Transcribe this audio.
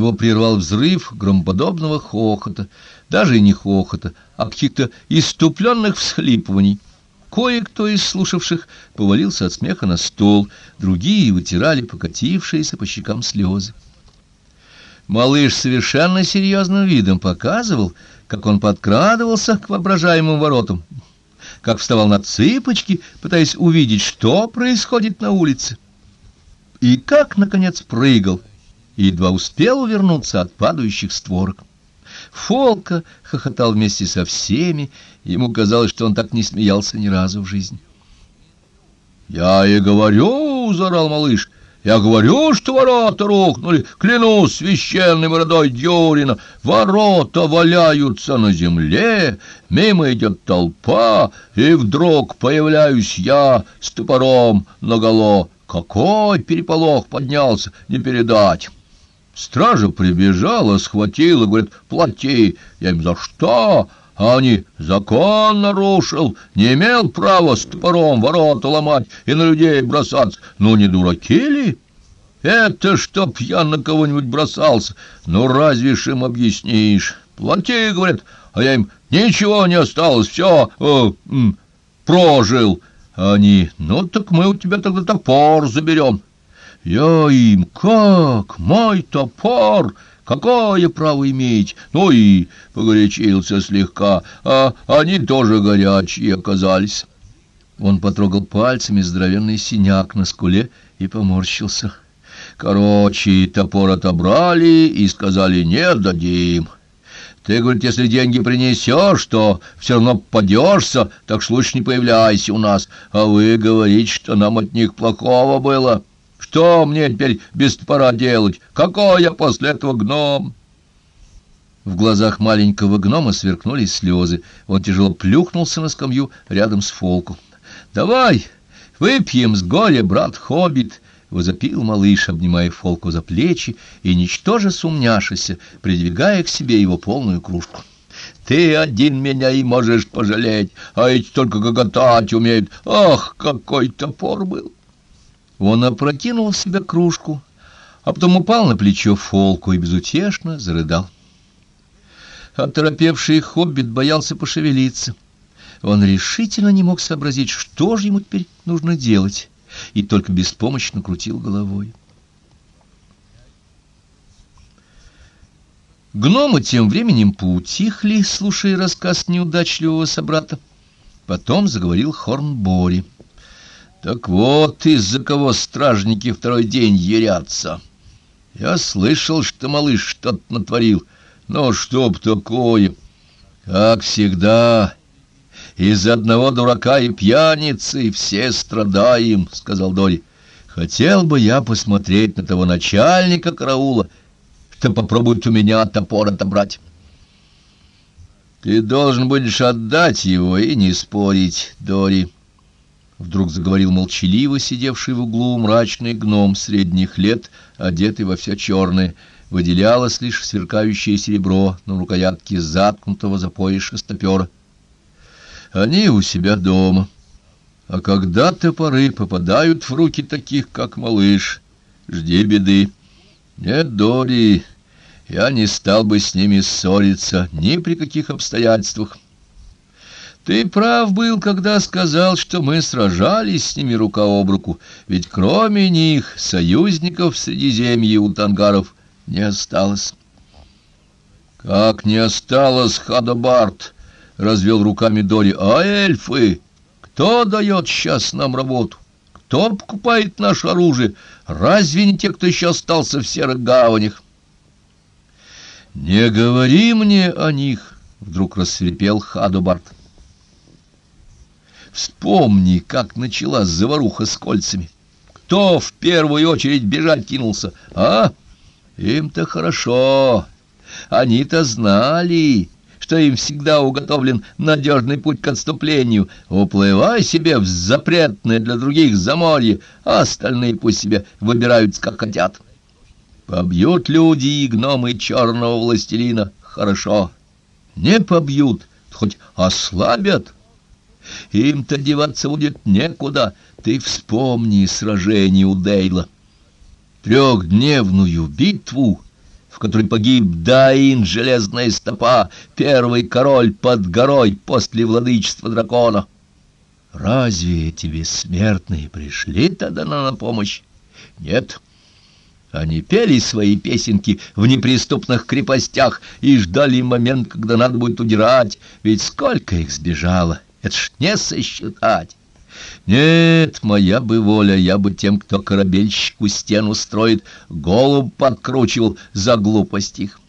Его прервал взрыв громподобного хохота, даже не хохота, а каких-то иступленных всхлипываний. Кое-кто из слушавших повалился от смеха на стол, другие вытирали покатившиеся по щекам слезы. Малыш совершенно серьезным видом показывал, как он подкрадывался к воображаемым воротам, как вставал на цыпочки, пытаясь увидеть, что происходит на улице, и как, наконец, прыгал, и едва успел увернуться от падающих створок. Фолка хохотал вместе со всеми, ему казалось, что он так не смеялся ни разу в жизни. «Я и говорю!» — заорал малыш. «Я говорю, что ворота рухнули! Клянусь священной бородой Дюрина! Ворота валяются на земле, мимо идет толпа, и вдруг появляюсь я с топором наголо. Какой переполох поднялся, не передать!» Стража прибежала, схватила, говорит, плати. Я им за что? А они закон нарушил, не имел права с топором ворота ломать и на людей бросаться. Ну, не дураки ли? Это чтоб я на кого-нибудь бросался. Ну, разве ж им объяснишь? Плати, говорят, а я им ничего не осталось, все, э, м, прожил. Они, ну, так мы у тебя тогда топор заберем. Я им как? Мой топор! Какое право иметь? Ну и погорячился слегка, а они тоже горячие оказались. Он потрогал пальцами здоровенный синяк на скуле и поморщился. Короче, топор отобрали и сказали «не дадим». Ты, говорит, если деньги принесешь, то все равно попадешься, так что лучше не появляйся у нас. А вы говорите, что нам от них плохого было». Что мне теперь без топора делать? Какой я после этого гном?» В глазах маленького гнома сверкнули слезы. Он тяжело плюхнулся на скамью рядом с Фолку. «Давай выпьем с горя, брат Хоббит!» — возопил малыш, обнимая Фолку за плечи и, ничтоже сумняшися, придвигая к себе его полную кружку. «Ты один меня и можешь пожалеть, а эти только гоготать умеют. Ах, какой топор был!» Он опрокинул в себя кружку, а потом упал на плечо Фолку и безутешно зарыдал. Оторопевший хоббит боялся пошевелиться. Он решительно не мог сообразить, что же ему теперь нужно делать, и только беспомощно крутил головой. Гномы тем временем поутихли, слушая рассказ неудачливого собрата. Потом заговорил Хорнбори. Так вот, из-за кого стражники второй день ерятся. Я слышал, что малыш что-то натворил. Но чтоб такое? Как всегда, из-за одного дурака и пьяницы все страдаем, — сказал Дори. Хотел бы я посмотреть на того начальника караула, что попробует у меня топор отобрать. Ты должен будешь отдать его и не спорить, Дори. Вдруг заговорил молчаливо сидевший в углу мрачный гном средних лет, одетый во все черное. Выделялось лишь сверкающее серебро на рукоятке заткнутого за пояс шестопера. Они у себя дома. А когда топоры попадают в руки таких, как малыш, жди беды. Нет, Дори, я не стал бы с ними ссориться ни при каких обстоятельствах. Ты прав был, когда сказал, что мы сражались с ними рука об руку, ведь кроме них союзников в Средиземье у тангаров не осталось. Как не осталось, Хадабарт, — развел руками Дори, — а эльфы? Кто дает сейчас нам работу? Кто покупает наше оружие? Разве не те, кто еще остался в серых гаванях? Не говори мне о них, — вдруг рассверепел Хадабарт. Вспомни, как началась заваруха с кольцами. Кто в первую очередь бежать кинулся, а? Им-то хорошо. Они-то знали, что им всегда уготовлен надежный путь к отступлению. Уплывай себе в запретное для других заморье, а остальные пусть себе выбираются, как хотят. Побьют люди и гномы черного властелина, хорошо. Не побьют, хоть ослабят, им-то деваться будет некуда. Ты вспомни сражение у Дейла. Трехдневную битву, в которой погиб Даин, железная стопа, первый король под горой после владычества дракона. Разве эти бессмертные пришли тогда на помощь? Нет. Они пели свои песенки в неприступных крепостях и ждали момент, когда надо будет удирать, ведь сколько их сбежало, это ж не сосчитать. Нет, моя бы воля, я бы тем, кто корабельщику стену строит, голову подкручивал за глупость их.